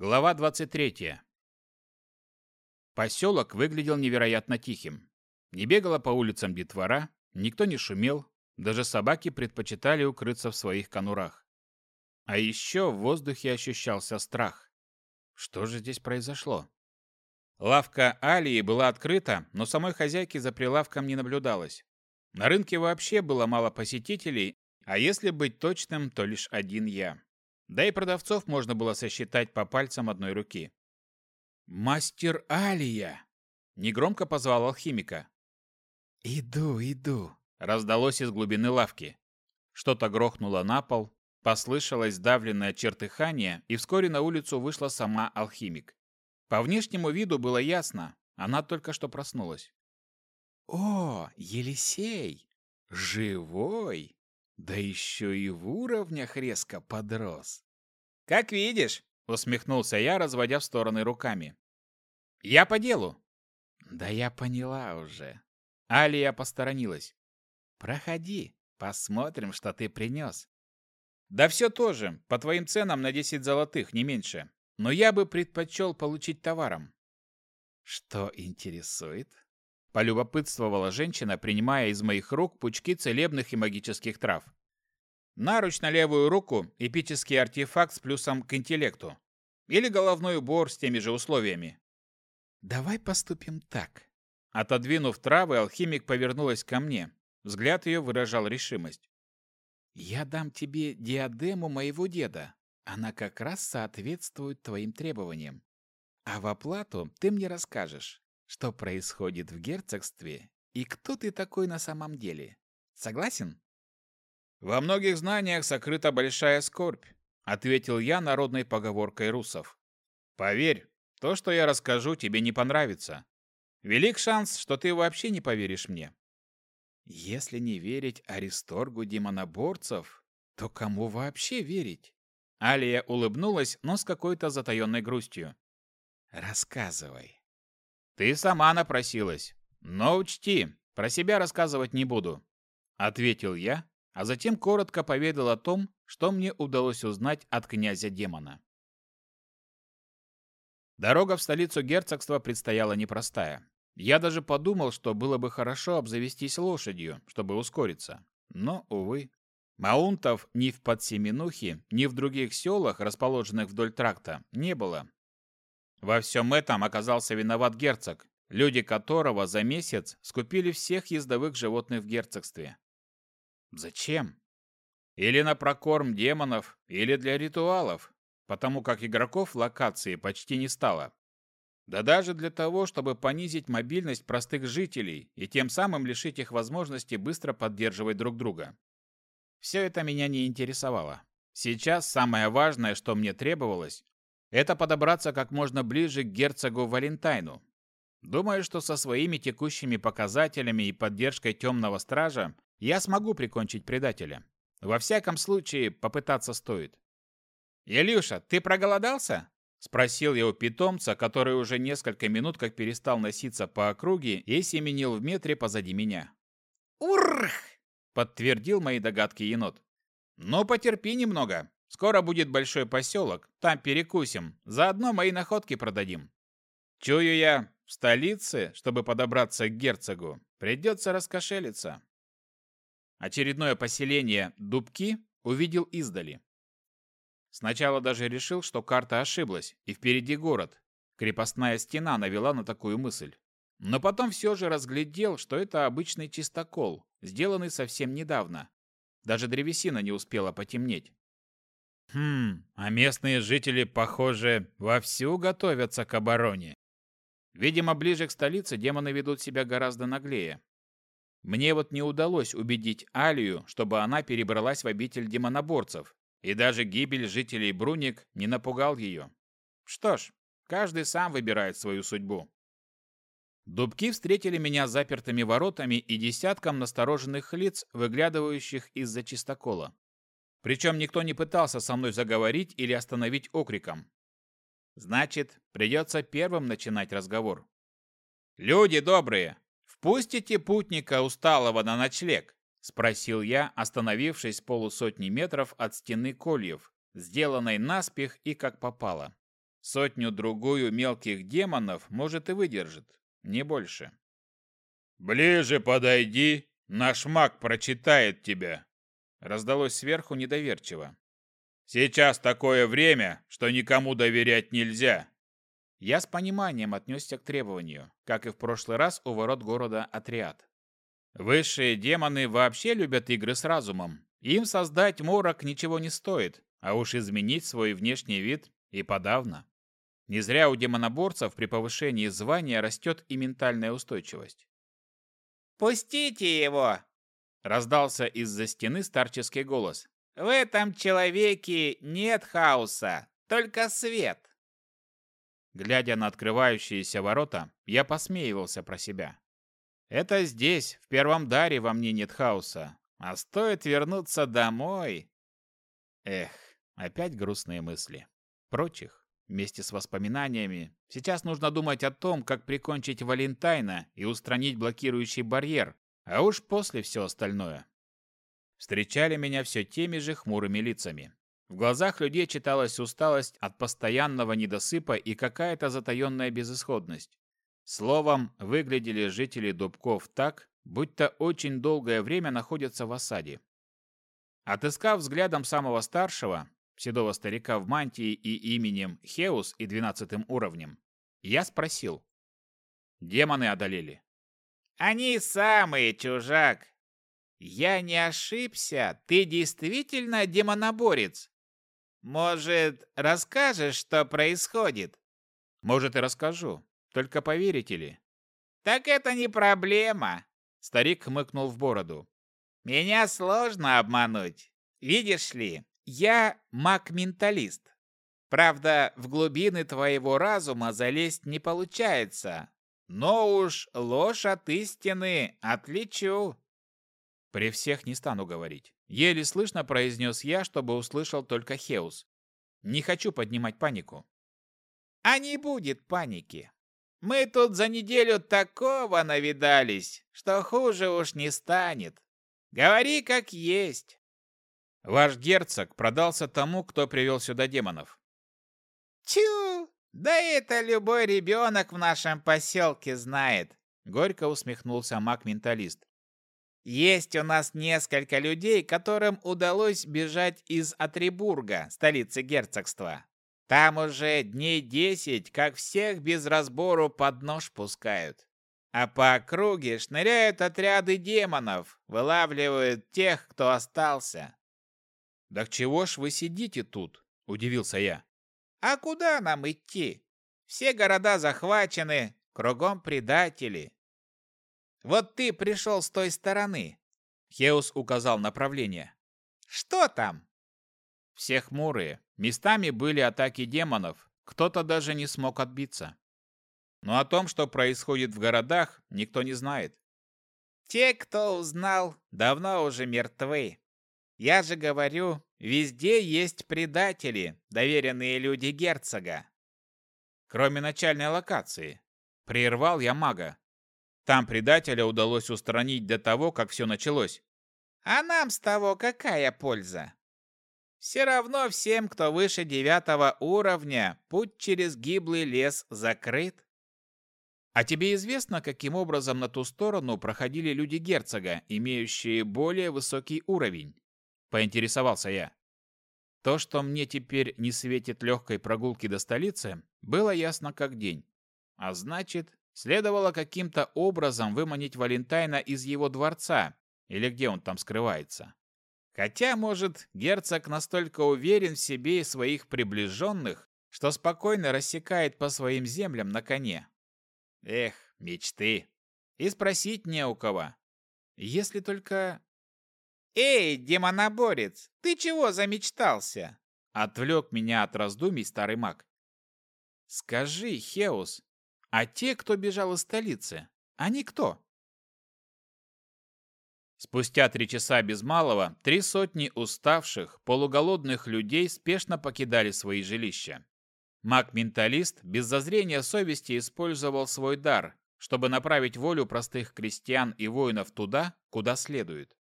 Глава 23. Поселок выглядел невероятно тихим. Не бегала по улицам детвора, никто не шумел, даже собаки предпочитали укрыться в своих конурах. А еще в воздухе ощущался страх. Что же здесь произошло? Лавка Алии была открыта, но самой хозяйки за прилавком не наблюдалось. На рынке вообще было мало посетителей, а если быть точным, то лишь один я. Да и продавцов можно было сосчитать по пальцам одной руки. «Мастер Алия!» – негромко позвал алхимика. «Иду, иду!» – раздалось из глубины лавки. Что-то грохнуло на пол, послышалось давленное чертыхание, и вскоре на улицу вышла сама алхимик. По внешнему виду было ясно, она только что проснулась. «О, Елисей! Живой!» Да еще и в уровнях резко подрос. «Как видишь», — усмехнулся я, разводя в стороны руками. «Я по делу». «Да я поняла уже». Алия посторонилась. «Проходи, посмотрим, что ты принес». «Да все тоже, по твоим ценам на 10 золотых, не меньше. Но я бы предпочел получить товаром». «Что интересует?» Полюбопытствовала женщина, принимая из моих рук пучки целебных и магических трав. Наруч на левую руку – эпический артефакт с плюсом к интеллекту. Или головной убор с теми же условиями. «Давай поступим так». Отодвинув травы, алхимик повернулась ко мне. Взгляд ее выражал решимость. «Я дам тебе диадему моего деда. Она как раз соответствует твоим требованиям. А в оплату ты мне расскажешь, что происходит в герцогстве и кто ты такой на самом деле. Согласен? Во многих знаниях сокрыта большая скорбь, ответил я народной поговоркой русов. Поверь, то, что я расскажу, тебе не понравится. Велик шанс, что ты вообще не поверишь мне. Если не верить Аристоргу демоноборцев, то кому вообще верить? Алия улыбнулась, но с какой-то затаенной грустью. Рассказывай. Ты сама напросилась. Но учти, про себя рассказывать не буду, ответил я, а затем коротко поведал о том, что мне удалось узнать от князя демона. Дорога в столицу герцогства предстояла непростая. Я даже подумал, что было бы хорошо обзавестись лошадью, чтобы ускориться. Но, увы, маунтов ни в Подсеменухе, ни в других селах, расположенных вдоль тракта, не было, во всем этом оказался виноват герцог, люди которого за месяц скупили всех ездовых животных в герцогстве. Зачем? Или на прокорм демонов, или для ритуалов, потому как игроков локации почти не стало. Да даже для того, чтобы понизить мобильность простых жителей и тем самым лишить их возможности быстро поддерживать друг друга. Все это меня не интересовало. Сейчас самое важное, что мне требовалось, это подобраться как можно ближе к герцогу Валентайну. Думаю, что со своими текущими показателями и поддержкой темного стража я смогу прикончить предателя. Во всяком случае, попытаться стоит. «Илюша, ты проголодался?» Спросил я у питомца, который уже несколько минут как перестал носиться по округе и семенил в метре позади меня. «Уррх!» – подтвердил мои догадки енот. «Ну, потерпи немного. Скоро будет большой поселок, там перекусим, заодно мои находки продадим. Чую я, в столице, чтобы подобраться к герцогу, придется раскошелиться. Очередное поселение Дубки увидел издали. Сначала даже решил, что карта ошиблась, и впереди город. Крепостная стена навела на такую мысль. Но потом все же разглядел, что это обычный чистокол, сделанный совсем недавно. Даже древесина не успела потемнеть. Хм, а местные жители, похоже, вовсю готовятся к обороне. Видимо, ближе к столице демоны ведут себя гораздо наглее. Мне вот не удалось убедить Алию, чтобы она перебралась в обитель демоноборцев, и даже гибель жителей Бруник не напугал ее. Что ж, каждый сам выбирает свою судьбу. Дубки встретили меня запертыми воротами и десятком настороженных лиц, выглядывающих из-за чистокола. Причем никто не пытался со мной заговорить или остановить окриком. Значит, придется первым начинать разговор. «Люди добрые, впустите путника усталого на ночлег?» – спросил я, остановившись полусотни метров от стены кольев, сделанной наспех и как попало. Сотню-другую мелких демонов, может, и выдержит. Не больше. «Ближе подойди, наш маг прочитает тебя», раздалось сверху недоверчиво. «Сейчас такое время, что никому доверять нельзя». Я с пониманием отнесся к требованию, как и в прошлый раз у ворот города отряд. Высшие демоны вообще любят игры с разумом. Им создать морок ничего не стоит, а уж изменить свой внешний вид и подавно. Не зря у демоноборцев при повышении звания растет и ментальная устойчивость. «Пустите его!» – раздался из-за стены старческий голос. «В этом человеке нет хаоса, только свет!» Глядя на открывающиеся ворота, я посмеивался про себя. Это здесь, в первом даре, во мне нет хаоса. А стоит вернуться домой... Эх, опять грустные мысли. Прочих, вместе с воспоминаниями, сейчас нужно думать о том, как прикончить Валентайна и устранить блокирующий барьер, а уж после все остальное. Встречали меня все теми же хмурыми лицами. В глазах людей читалась усталость от постоянного недосыпа и какая-то затаенная безысходность. Словом, выглядели жители Дубков так, будто очень долгое время находятся в осаде. Отыскав взглядом самого старшего, седого старика в мантии и именем Хеус и двенадцатым уровнем, я спросил. Демоны одолели. «Они самые, чужак!» «Я не ошибся, ты действительно демоноборец. Может, расскажешь, что происходит?» «Может, и расскажу. Только поверите ли?» «Так это не проблема!» Старик хмыкнул в бороду. «Меня сложно обмануть. Видишь ли, я маг-менталист. Правда, в глубины твоего разума залезть не получается. Но уж ложь от истины отличу». «При всех не стану говорить. Еле слышно произнес я, чтобы услышал только Хеус. Не хочу поднимать панику». «А не будет паники. Мы тут за неделю такого навидались, что хуже уж не станет. Говори как есть. Ваш герцог продался тому, кто привел сюда демонов. Тю! Да это любой ребенок в нашем поселке знает. Горько усмехнулся маг-менталист. Есть у нас несколько людей, которым удалось бежать из Атрибурга, столицы герцогства. Там уже дней десять, как всех без разбору под нож пускают. А по округе шныряют отряды демонов, вылавливают тех, кто остался. «Да чего ж вы сидите тут?» – удивился я. «А куда нам идти? Все города захвачены, кругом предатели. Вот ты пришел с той стороны». Хеус указал направление. «Что там?» Все хмурые. Местами были атаки демонов. Кто-то даже не смог отбиться. Но о том, что происходит в городах, никто не знает. Те, кто узнал, давно уже мертвы. Я же говорю, везде есть предатели, доверенные люди герцога. Кроме начальной локации. Прервал я мага. Там предателя удалось устранить до того, как все началось. А нам с того какая польза? Все равно всем, кто выше девятого уровня, путь через гиблый лес закрыт. А тебе известно, каким образом на ту сторону проходили люди герцога, имеющие более высокий уровень? Поинтересовался я. То, что мне теперь не светит легкой прогулки до столицы, было ясно как день. А значит, следовало каким-то образом выманить Валентайна из его дворца, или где он там скрывается. Хотя, может, герцог настолько уверен в себе и своих приближенных, что спокойно рассекает по своим землям на коне. Эх, мечты. И спросить не у кого. Если только... «Эй, демоноборец, ты чего замечтался?» Отвлек меня от раздумий старый маг. «Скажи, Хеус, а те, кто бежал из столицы, они кто?» Спустя три часа без малого, три сотни уставших, полуголодных людей спешно покидали свои жилища. Маг-менталист без зазрения совести использовал свой дар, чтобы направить волю простых крестьян и воинов туда, куда следует.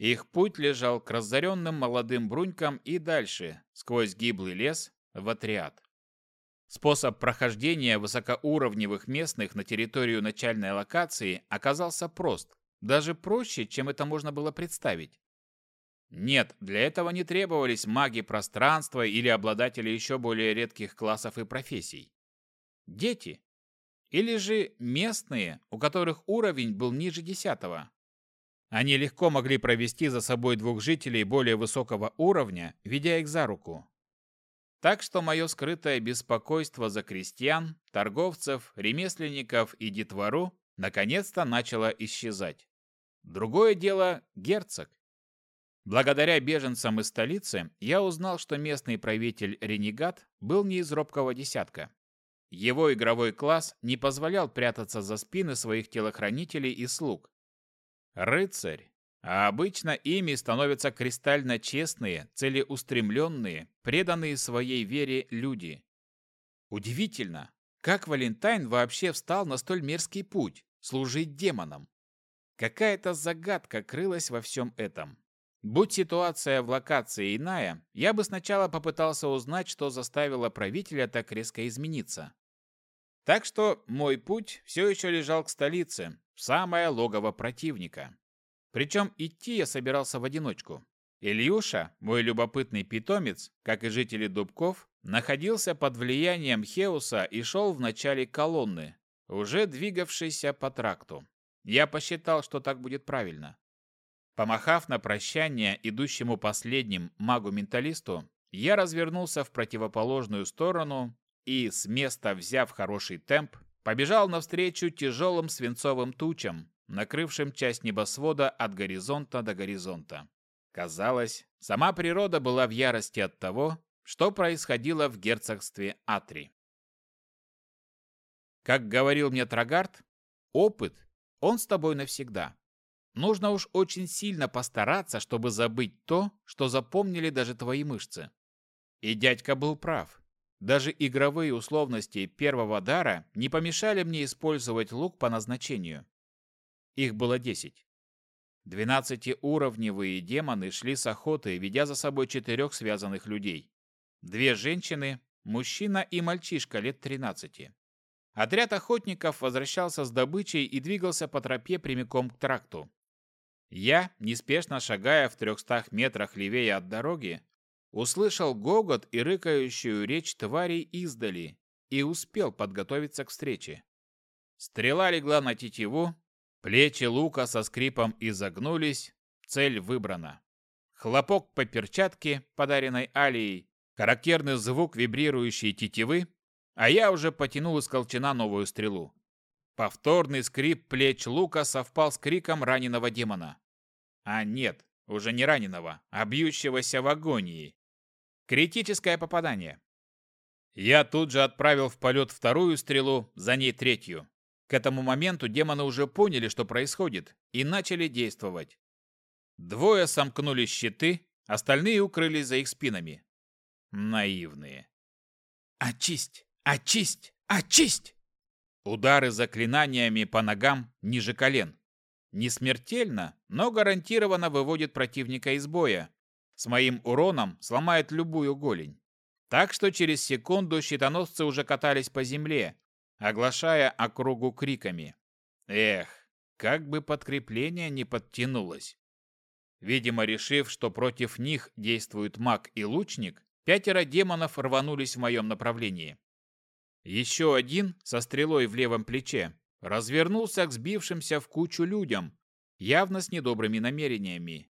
Их путь лежал к разоренным молодым брунькам и дальше, сквозь гиблый лес, в отряд. Способ прохождения высокоуровневых местных на территорию начальной локации оказался прост, даже проще, чем это можно было представить. Нет, для этого не требовались маги пространства или обладатели еще более редких классов и профессий. Дети. Или же местные, у которых уровень был ниже десятого. Они легко могли провести за собой двух жителей более высокого уровня, ведя их за руку. Так что мое скрытое беспокойство за крестьян, торговцев, ремесленников и детвору наконец-то начало исчезать. Другое дело – герцог. Благодаря беженцам из столицы я узнал, что местный правитель Ренегат был не из робкого десятка. Его игровой класс не позволял прятаться за спины своих телохранителей и слуг. Рыцарь. А обычно ими становятся кристально честные, целеустремленные, преданные своей вере люди. Удивительно, как Валентайн вообще встал на столь мерзкий путь – служить демонам. Какая-то загадка крылась во всем этом. Будь ситуация в локации иная, я бы сначала попытался узнать, что заставило правителя так резко измениться. Так что мой путь все еще лежал к столице, самое логово противника. Причем идти я собирался в одиночку. Ильюша, мой любопытный питомец, как и жители Дубков, находился под влиянием Хеуса и шел в начале колонны, уже двигавшейся по тракту. Я посчитал, что так будет правильно. Помахав на прощание идущему последним магу-менталисту, я развернулся в противоположную сторону и, с места взяв хороший темп, побежал навстречу тяжелым свинцовым тучам, накрывшим часть небосвода от горизонта до горизонта. Казалось, сама природа была в ярости от того, что происходило в герцогстве Атри. Как говорил мне Трагард, опыт, он с тобой навсегда. Нужно уж очень сильно постараться, чтобы забыть то, что запомнили даже твои мышцы. И дядька был прав. Даже игровые условности первого дара не помешали мне использовать лук по назначению. Их было десять. Двенадцатиуровневые демоны шли с охоты, ведя за собой четырех связанных людей. Две женщины, мужчина и мальчишка лет тринадцати. Отряд охотников возвращался с добычей и двигался по тропе прямиком к тракту. Я, неспешно шагая в трехстах метрах левее от дороги, услышал гогот и рыкающую речь тварей издали и успел подготовиться к встрече. Стрела легла на тетиву, плечи лука со скрипом изогнулись, цель выбрана. Хлопок по перчатке, подаренной Алией, характерный звук вибрирующей тетивы, а я уже потянул из колчана новую стрелу. Повторный скрип плеч лука совпал с криком раненого демона. А нет, уже не раненого, а бьющегося в агонии. Критическое попадание. Я тут же отправил в полет вторую стрелу, за ней третью. К этому моменту демоны уже поняли, что происходит, и начали действовать. Двое сомкнули щиты, остальные укрылись за их спинами. Наивные. «Очисть! Очисть! Очисть!» Удары заклинаниями по ногам ниже колен. Не смертельно, но гарантированно выводит противника из боя. С моим уроном сломает любую голень. Так что через секунду щитоносцы уже катались по земле, оглашая округу криками. Эх, как бы подкрепление не подтянулось. Видимо, решив, что против них действуют маг и лучник, пятеро демонов рванулись в моем направлении. Еще один, со стрелой в левом плече, развернулся к сбившимся в кучу людям, явно с недобрыми намерениями.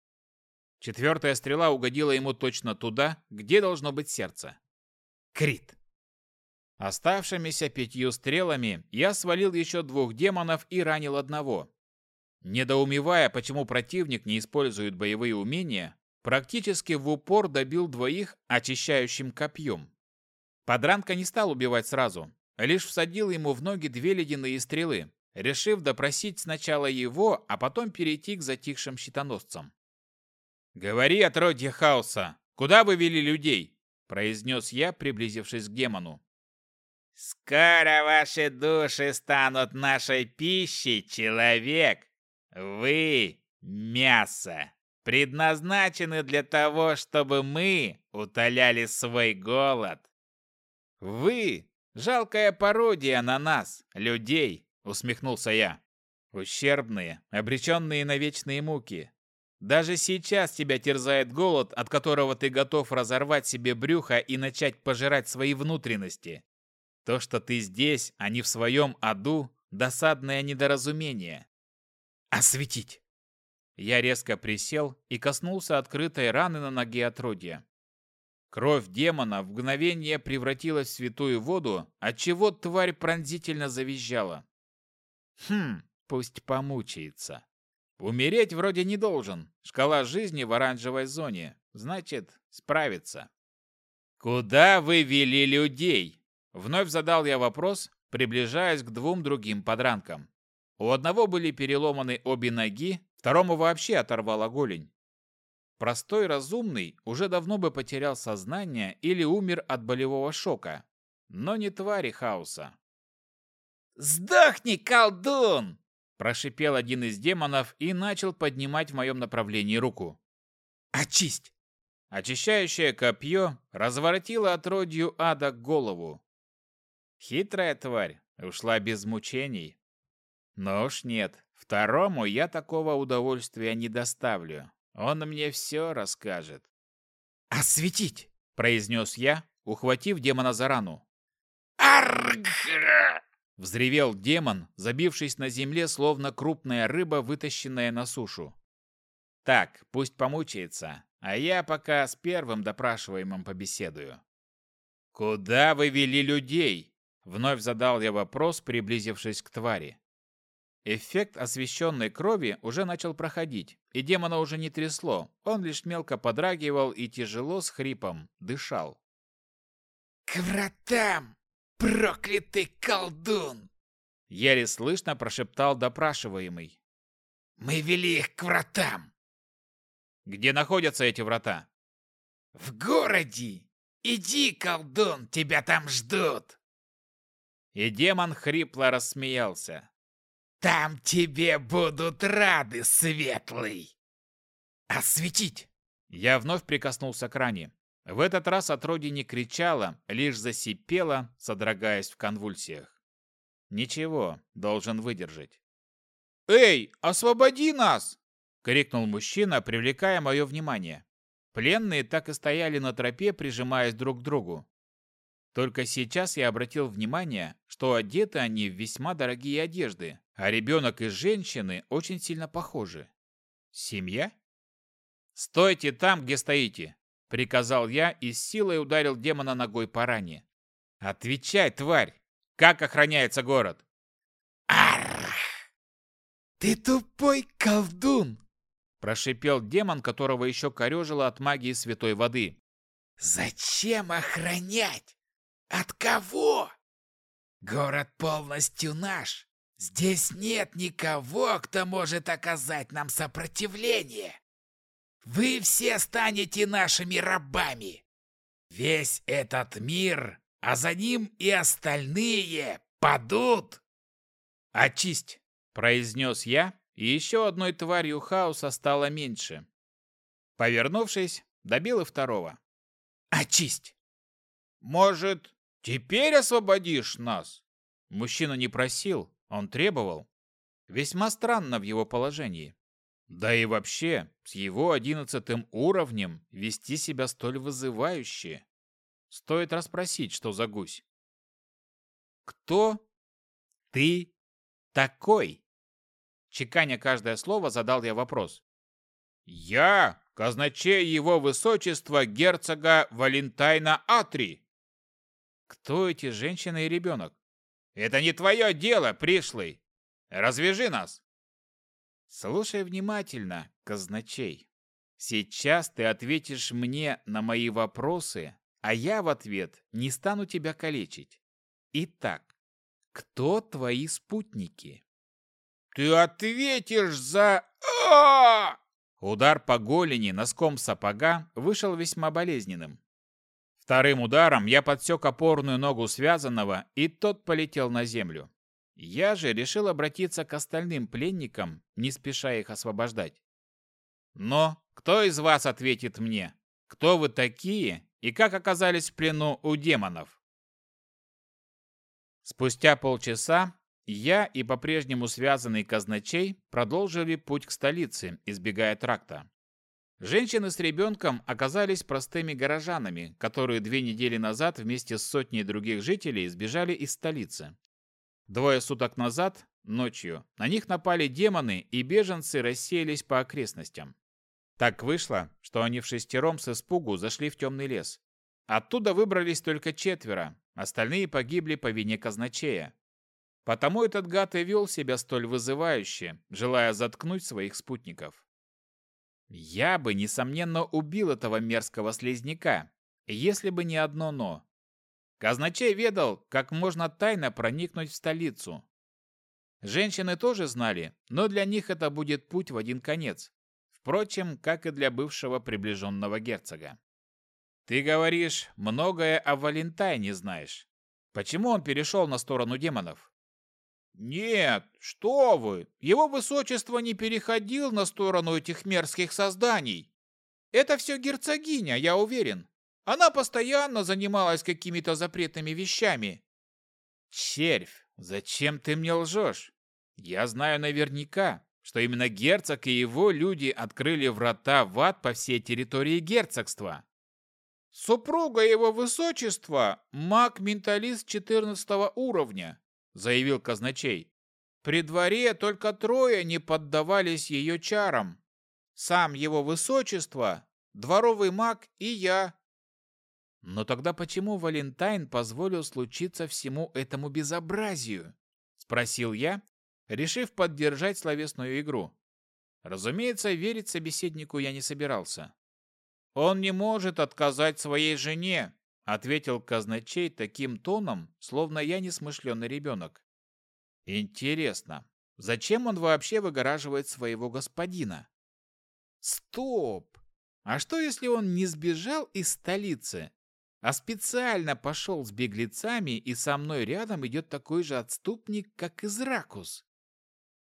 Четвертая стрела угодила ему точно туда, где должно быть сердце. Крит. Оставшимися пятью стрелами я свалил еще двух демонов и ранил одного. Недоумевая, почему противник не использует боевые умения, практически в упор добил двоих очищающим копьем. Подранка не стал убивать сразу, лишь всадил ему в ноги две ледяные стрелы, решив допросить сначала его, а потом перейти к затихшим щитоносцам. «Говори, отродье хаоса, куда вы вели людей?» – произнес я, приблизившись к демону. «Скоро ваши души станут нашей пищей, человек! Вы – мясо, предназначены для того, чтобы мы утоляли свой голод. Вы Жалкая пародия на нас, людей, усмехнулся я. Ущербные, обреченные на вечные муки. Даже сейчас тебя терзает голод, от которого ты готов разорвать себе брюхо и начать пожирать свои внутренности. То, что ты здесь, а не в своем аду, досадное недоразумение. Осветить! Я резко присел и коснулся открытой раны на ноге отродья. Кровь демона в мгновение превратилась в святую воду, отчего тварь пронзительно завизжала. Хм, пусть помучается. Умереть вроде не должен. Шкала жизни в оранжевой зоне. Значит, справится. «Куда вы вели людей?» Вновь задал я вопрос, приближаясь к двум другим подранкам. У одного были переломаны обе ноги, второму вообще оторвало голень. Простой разумный уже давно бы потерял сознание или умер от болевого шока, но не твари хаоса. «Сдохни, колдун!» Прошипел один из демонов и начал поднимать в моем направлении руку. «Очисть!» Очищающее копье разворотило отродью ада голову. Хитрая тварь ушла без мучений. Но уж нет, второму я такого удовольствия не доставлю. Он мне все расскажет. «Осветить!» – произнес я, ухватив демона за рану. «Арг!» Взревел демон, забившись на земле, словно крупная рыба, вытащенная на сушу. Так, пусть помучается, а я пока с первым допрашиваемым побеседую. «Куда вы вели людей?» Вновь задал я вопрос, приблизившись к твари. Эффект освещенной крови уже начал проходить, и демона уже не трясло, он лишь мелко подрагивал и тяжело с хрипом дышал. «К вратам!» «Проклятый колдун!» Еле слышно прошептал допрашиваемый. «Мы вели их к вратам!» «Где находятся эти врата?» «В городе! Иди, колдун, тебя там ждут!» И демон хрипло рассмеялся. «Там тебе будут рады, светлый!» «Осветить!» Я вновь прикоснулся к ране. В этот раз отроди не кричала, лишь засипела, содрогаясь в конвульсиях. Ничего, должен выдержать. «Эй, освободи нас!» — крикнул мужчина, привлекая мое внимание. Пленные так и стояли на тропе, прижимаясь друг к другу. Только сейчас я обратил внимание, что одеты они в весьма дорогие одежды, а ребенок и женщины очень сильно похожи. Семья? «Стойте там, где стоите!» Приказал я и с силой ударил демона ногой по ране. «Отвечай, тварь! Как охраняется город?» «Арх! Ты тупой колдун!» Прошипел демон, которого еще корежило от магии святой воды. «Зачем охранять? От кого? Город полностью наш. Здесь нет никого, кто может оказать нам сопротивление. Вы все станете нашими рабами. Весь этот мир, а за ним и остальные падут. Очисть, произнес я, и еще одной тварью хаоса стало меньше. Повернувшись, добил и второго. Очисть. Может, теперь освободишь нас? Мужчина не просил, он требовал. Весьма странно в его положении. Да и вообще, с его одиннадцатым уровнем вести себя столь вызывающе. Стоит расспросить, что за гусь. «Кто ты такой?» Чеканя каждое слово, задал я вопрос. «Я казначей его высочества герцога Валентайна Атри». «Кто эти женщина и ребенок?» «Это не твое дело, пришлый! Развяжи нас!» Слушай внимательно, казначей. Сейчас ты ответишь мне на мои вопросы, а я в ответ не стану тебя калечить. Итак, кто твои спутники? Ты ответишь за... А! Удар по голени носком сапога вышел весьма болезненным. Вторым ударом я подсек опорную ногу связанного, и тот полетел на землю. Я же решил обратиться к остальным пленникам, не спеша их освобождать. Но кто из вас ответит мне? Кто вы такие и как оказались в плену у демонов? Спустя полчаса я и по-прежнему связанный казначей продолжили путь к столице, избегая тракта. Женщины с ребенком оказались простыми горожанами, которые две недели назад вместе с сотней других жителей сбежали из столицы. Двое суток назад, ночью, на них напали демоны, и беженцы рассеялись по окрестностям. Так вышло, что они в шестером с испугу зашли в темный лес. Оттуда выбрались только четверо, остальные погибли по вине казначея. Потому этот гад и вел себя столь вызывающе, желая заткнуть своих спутников. Я бы, несомненно, убил этого мерзкого слизняка, если бы не одно «но». Казначей ведал, как можно тайно проникнуть в столицу. Женщины тоже знали, но для них это будет путь в один конец. Впрочем, как и для бывшего приближенного герцога. Ты говоришь, многое о Валентайне знаешь. Почему он перешел на сторону демонов? «Нет, что вы! Его высочество не переходил на сторону этих мерзких созданий. Это все герцогиня, я уверен. Она постоянно занималась какими-то запретными вещами». «Червь, зачем ты мне лжешь? Я знаю наверняка, что именно герцог и его люди открыли врата в ад по всей территории герцогства». «Супруга его высочества – маг-менталист 14 уровня заявил казначей. При дворе только трое не поддавались ее чарам. Сам его высочество, дворовый маг и я. Но тогда почему Валентайн позволил случиться всему этому безобразию? Спросил я, решив поддержать словесную игру. Разумеется, верить собеседнику я не собирался. Он не может отказать своей жене, ответил казначей таким тоном, словно я несмышленый ребенок. Интересно, зачем он вообще выгораживает своего господина? Стоп! А что, если он не сбежал из столицы, а специально пошел с беглецами, и со мной рядом идет такой же отступник, как Изракус?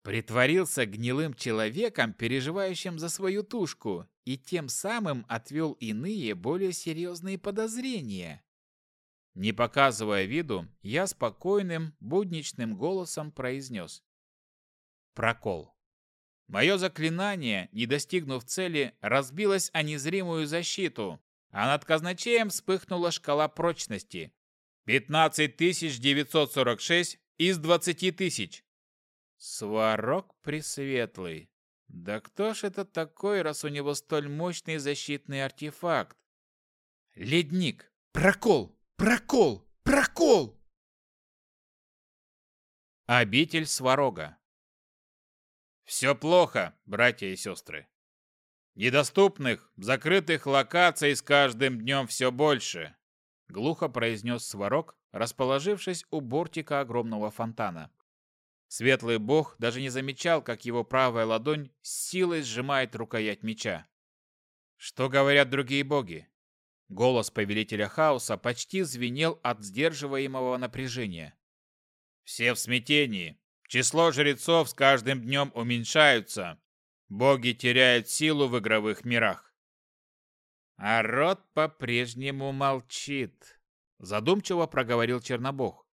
Притворился гнилым человеком, переживающим за свою тушку, и тем самым отвел иные, более серьезные подозрения. Не показывая виду, я спокойным, будничным голосом произнес. Прокол. Мое заклинание, не достигнув цели, разбилось о незримую защиту, а над казначеем вспыхнула шкала прочности. 15946 из 20 тысяч. Сварог Пресветлый. Да кто ж это такой, раз у него столь мощный защитный артефакт? Ледник! Прокол! Прокол! Прокол! Обитель Сварога. Все плохо, братья и сестры. Недоступных, закрытых локаций с каждым днем все больше, глухо произнес Сварог, расположившись у бортика огромного фонтана. Светлый бог даже не замечал, как его правая ладонь с силой сжимает рукоять меча. Что говорят другие боги? Голос повелителя хаоса почти звенел от сдерживаемого напряжения. Все в смятении. Число жрецов с каждым днем уменьшаются. Боги теряют силу в игровых мирах. А род по-прежнему молчит. Задумчиво проговорил Чернобог.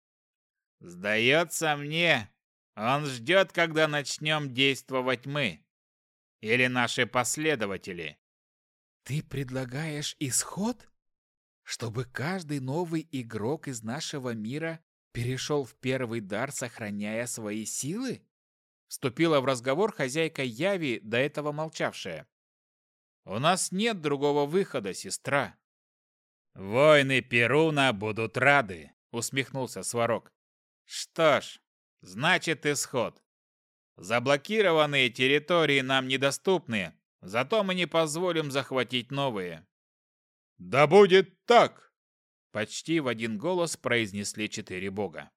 Сдается мне, он ждет, когда начнем действовать мы. Или наши последователи. Ты предлагаешь исход? Чтобы каждый новый игрок из нашего мира перешел в первый дар, сохраняя свои силы? Вступила в разговор хозяйка Яви, до этого молчавшая. У нас нет другого выхода, сестра. Войны Перуна будут рады, усмехнулся Сварог. Что ж, Значит, исход. Заблокированные территории нам недоступны, зато мы не позволим захватить новые. Да будет так! Почти в один голос произнесли четыре бога.